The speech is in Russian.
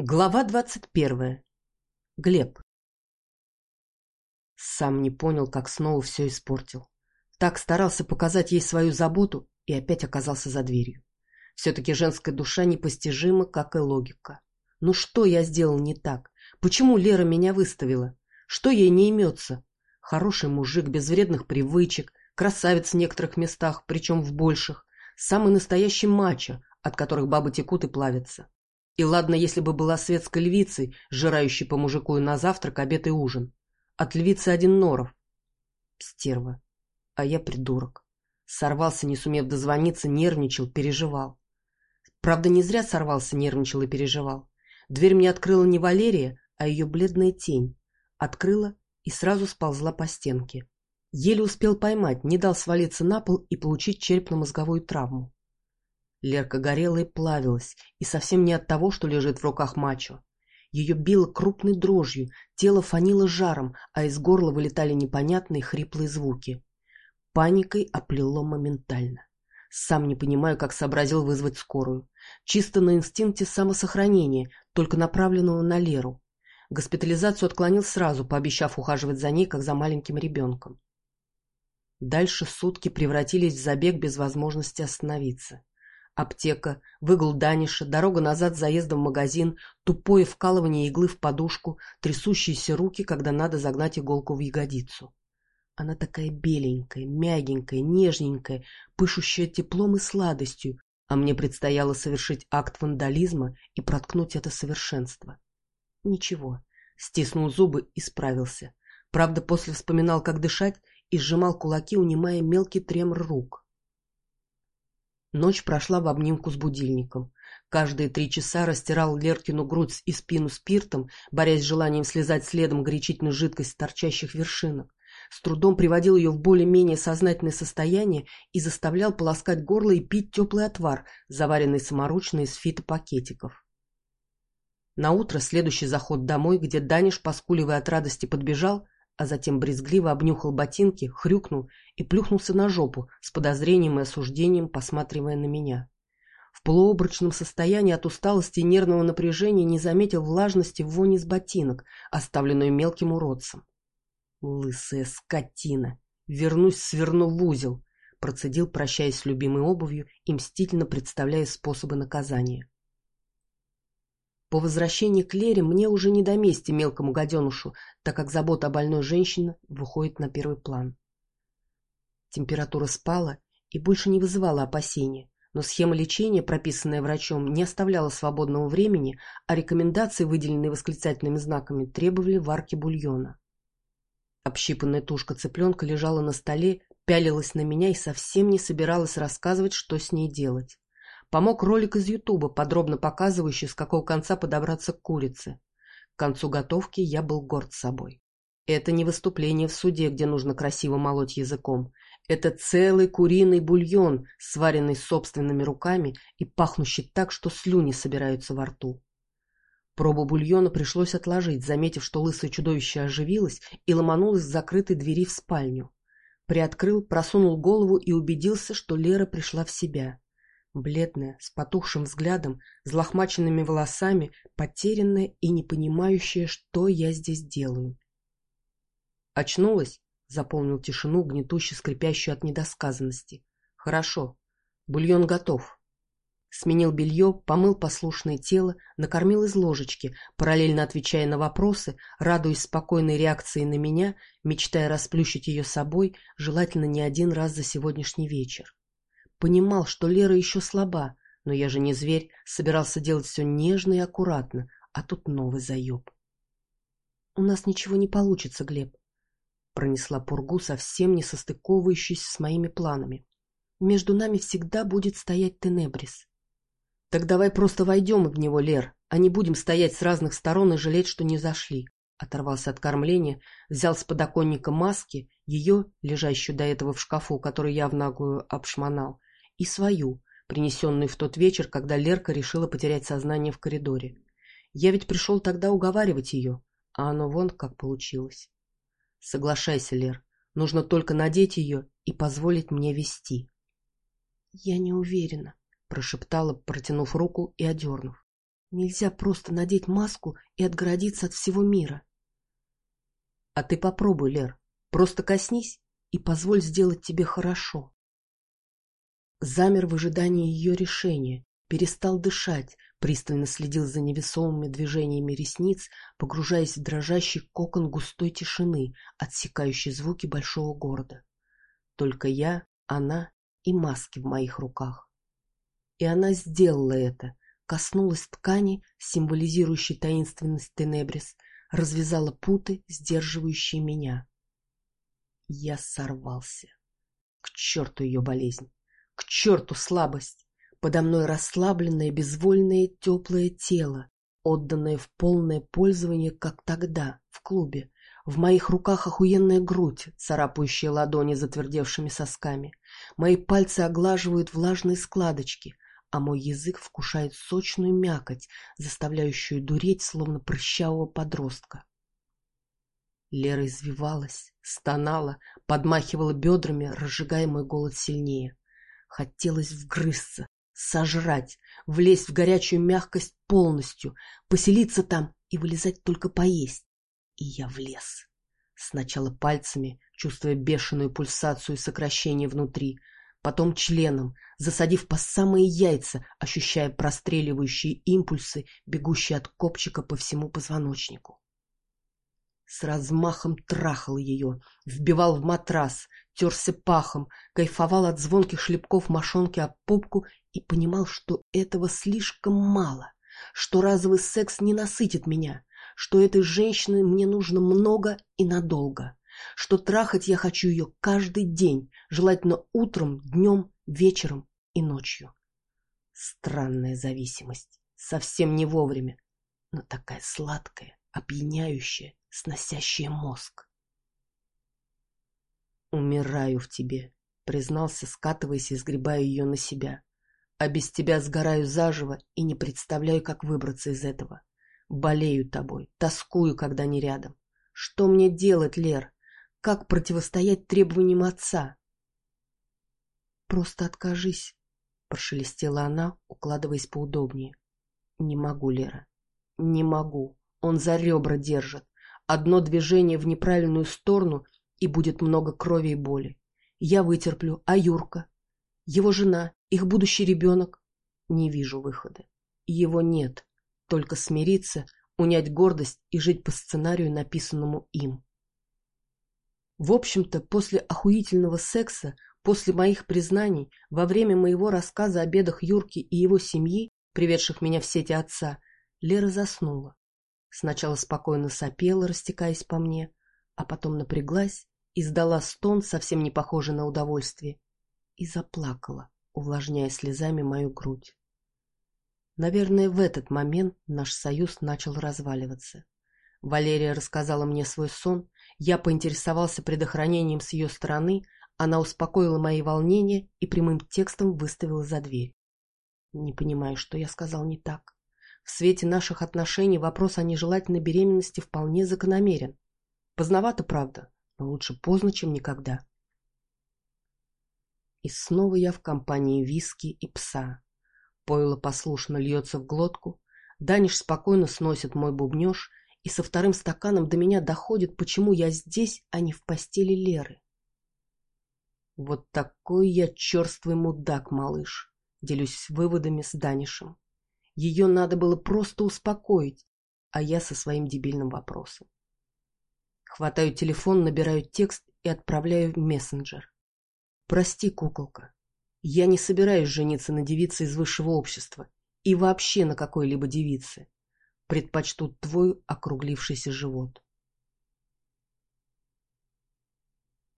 Глава двадцать первая. Глеб. Сам не понял, как снова все испортил. Так старался показать ей свою заботу и опять оказался за дверью. Все-таки женская душа непостижима, как и логика. Ну что я сделал не так? Почему Лера меня выставила? Что ей не имется? Хороший мужик, без вредных привычек, красавец в некоторых местах, причем в больших, самый настоящий мачо, от которых бабы текут и плавятся. И ладно, если бы была светской львицей, жирающей по мужику и на завтрак, обед и ужин. От львицы один норов. Стерва. А я придурок. Сорвался, не сумев дозвониться, нервничал, переживал. Правда, не зря сорвался, нервничал и переживал. Дверь мне открыла не Валерия, а ее бледная тень. Открыла и сразу сползла по стенке. Еле успел поймать, не дал свалиться на пол и получить черепно-мозговую травму. Лерка горела и плавилась, и совсем не от того, что лежит в руках мачо. Ее било крупной дрожью, тело фанило жаром, а из горла вылетали непонятные хриплые звуки. Паникой оплело моментально. Сам не понимаю, как сообразил вызвать скорую. Чисто на инстинкте самосохранения, только направленного на Леру. Госпитализацию отклонил сразу, пообещав ухаживать за ней, как за маленьким ребенком. Дальше сутки превратились в забег без возможности остановиться. Аптека, выгул Даниша, дорога назад заездом в магазин, тупое вкалывание иглы в подушку, трясущиеся руки, когда надо загнать иголку в ягодицу. Она такая беленькая, мягенькая, нежненькая, пышущая теплом и сладостью, а мне предстояло совершить акт вандализма и проткнуть это совершенство. Ничего, стиснул зубы и справился. Правда, после вспоминал, как дышать, и сжимал кулаки, унимая мелкий тремор рук. Ночь прошла в обнимку с будильником. Каждые три часа растирал Леркину грудь и спину спиртом, борясь с желанием слезать следом горячительную жидкость с торчащих вершинок. С трудом приводил ее в более-менее сознательное состояние и заставлял полоскать горло и пить теплый отвар, заваренный саморучно из фитопакетиков. На утро следующий заход домой, где Даниш, поскуливая от радости, подбежал, а затем брезгливо обнюхал ботинки, хрюкнул и плюхнулся на жопу, с подозрением и осуждением посматривая на меня. В полуобрачном состоянии от усталости и нервного напряжения не заметил влажности в воне с ботинок, оставленную мелким уродцем. «Лысая скотина! Вернусь, сверну в узел!» процедил, прощаясь с любимой обувью и мстительно представляя способы наказания. По возвращении к Лере мне уже не до мести мелкому гаденушу, так как забота о больной женщине выходит на первый план. Температура спала и больше не вызывала опасения, но схема лечения, прописанная врачом, не оставляла свободного времени, а рекомендации, выделенные восклицательными знаками, требовали варки бульона. Общипанная тушка цыпленка лежала на столе, пялилась на меня и совсем не собиралась рассказывать, что с ней делать. Помог ролик из Ютуба, подробно показывающий, с какого конца подобраться к курице. К концу готовки я был горд собой. Это не выступление в суде, где нужно красиво молоть языком. Это целый куриный бульон, сваренный собственными руками и пахнущий так, что слюни собираются во рту. Пробу бульона пришлось отложить, заметив, что лысое чудовище оживилось и ломанулось к закрытой двери в спальню. Приоткрыл, просунул голову и убедился, что Лера пришла в себя. Бледная, с потухшим взглядом, взлохмаченными волосами, потерянная и не понимающая, что я здесь делаю. «Очнулась?» — заполнил тишину, гнетуще скрипящую от недосказанности. «Хорошо. Бульон готов». Сменил белье, помыл послушное тело, накормил из ложечки, параллельно отвечая на вопросы, радуясь спокойной реакции на меня, мечтая расплющить ее собой, желательно не один раз за сегодняшний вечер. Понимал, что Лера еще слаба, но я же не зверь, собирался делать все нежно и аккуратно, а тут новый заеб. «У нас ничего не получится, Глеб», — пронесла пургу, совсем не состыковывающись с моими планами. «Между нами всегда будет стоять Тенебрис». «Так давай просто войдем в него, Лер, а не будем стоять с разных сторон и жалеть, что не зашли», Оторвался от кормления, взял с подоконника маски, ее, лежащую до этого в шкафу, который я в наглую обшмонал, и свою, принесенную в тот вечер, когда Лерка решила потерять сознание в коридоре. Я ведь пришел тогда уговаривать ее, а оно вон как получилось. Соглашайся, Лер, нужно только надеть ее и позволить мне вести. — Я не уверена, — прошептала, протянув руку и одернув. Нельзя просто надеть маску и отгородиться от всего мира. А ты попробуй, Лер. Просто коснись и позволь сделать тебе хорошо. Замер в ожидании ее решения, перестал дышать, пристально следил за невесомыми движениями ресниц, погружаясь в дрожащий кокон густой тишины, отсекающий звуки большого города. Только я, она и маски в моих руках. И она сделала это, коснулась ткани, символизирующей таинственность Тенебрис, развязала путы, сдерживающие меня. Я сорвался. К черту ее болезнь! К черту слабость! Подо мной расслабленное, безвольное, теплое тело, отданное в полное пользование, как тогда, в клубе. В моих руках охуенная грудь, царапающая ладони затвердевшими сосками. Мои пальцы оглаживают влажные складочки — а мой язык вкушает сочную мякоть, заставляющую дуреть, словно прыщавого подростка. Лера извивалась, стонала, подмахивала бедрами, разжигая мой голод сильнее. Хотелось вгрызться, сожрать, влезть в горячую мягкость полностью, поселиться там и вылезать только поесть. И я влез. Сначала пальцами, чувствуя бешеную пульсацию и сокращение внутри, потом членом, засадив по самые яйца, ощущая простреливающие импульсы, бегущие от копчика по всему позвоночнику. С размахом трахал ее, вбивал в матрас, терся пахом, кайфовал от звонких шлепков мошонки об попку и понимал, что этого слишком мало, что разовый секс не насытит меня, что этой женщины мне нужно много и надолго что трахать я хочу ее каждый день, желательно утром, днем, вечером и ночью. Странная зависимость, совсем не вовремя, но такая сладкая, опьяняющая, сносящая мозг. «Умираю в тебе», — признался, скатываясь и сгребая ее на себя. «А без тебя сгораю заживо и не представляю, как выбраться из этого. Болею тобой, тоскую, когда не рядом. Что мне делать, Лер? Как противостоять требованиям отца? «Просто откажись», — прошелестела она, укладываясь поудобнее. «Не могу, Лера, не могу. Он за ребра держит. Одно движение в неправильную сторону, и будет много крови и боли. Я вытерплю, а Юрка? Его жена, их будущий ребенок? Не вижу выхода. Его нет. Только смириться, унять гордость и жить по сценарию, написанному им. В общем-то, после охуительного секса, после моих признаний, во время моего рассказа о бедах Юрки и его семьи, приведших меня в сети отца, Лера заснула. Сначала спокойно сопела, растекаясь по мне, а потом напряглась, издала стон, совсем не похожий на удовольствие, и заплакала, увлажняя слезами мою грудь. Наверное, в этот момент наш союз начал разваливаться. Валерия рассказала мне свой сон, я поинтересовался предохранением с ее стороны, она успокоила мои волнения и прямым текстом выставила за дверь. Не понимаю, что я сказал не так. В свете наших отношений вопрос о нежелательной беременности вполне закономерен. Поздновато, правда, но лучше поздно, чем никогда. И снова я в компании виски и пса. Пойло послушно льется в глотку, Даниш спокойно сносит мой бубнеж, и со вторым стаканом до меня доходит, почему я здесь, а не в постели Леры. Вот такой я черствый мудак, малыш, делюсь выводами с Данишем. Ее надо было просто успокоить, а я со своим дебильным вопросом. Хватаю телефон, набираю текст и отправляю в мессенджер. Прости, куколка, я не собираюсь жениться на девице из высшего общества и вообще на какой-либо девице предпочтут твой округлившийся живот.